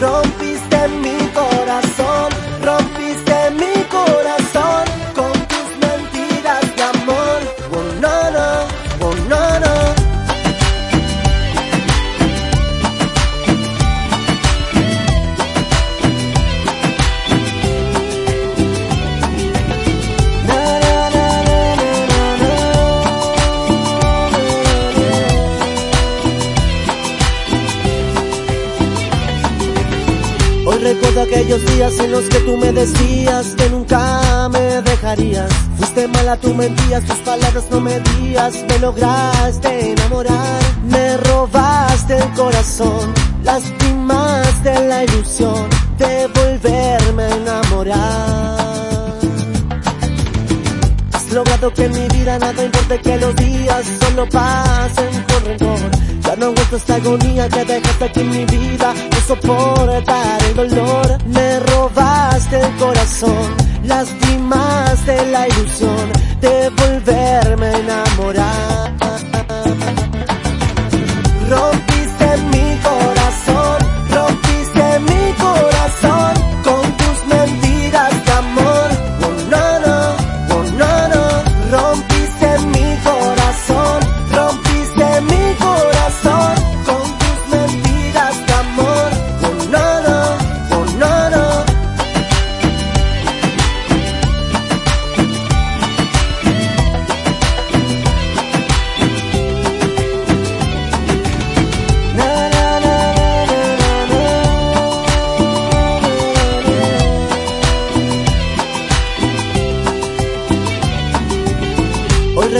Rompiste mi corazón, recuerdo aquellos días en los que tú me decías que nunca me dejarías. Fuiste mala, tú mentías, tus palabras no medías, me lograste enamorar. Me robaste el corazón, lastimaste la ilusión de volverme a enamorar. Has logrado que en mi vida nada importe que los días solo pasen no aguanto esta agonía que dejaste aquí en mi vida, no soportar el dolor. Me robaste el corazón, lastimaste la ilusión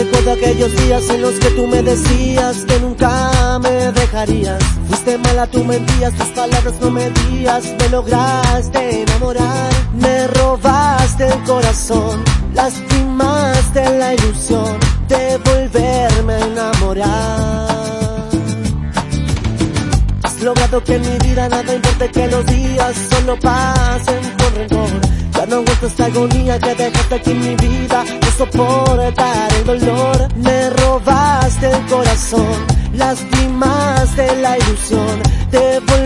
recuerdo aquellos días en los que tú me decías que nunca me dejarías. Fuiste mala, tú mentías, tus palabras no medías, me lograste enamorar. Me robaste el corazón, lastimaste la ilusión de volverme a enamorar. Has logrado que en mi vida nada importe que los días solo pasen aguanto esta agonía que dejaste aquí en mi vida, no soportar el dolor. Me robaste el corazón, lastimaste la ilusión. De volver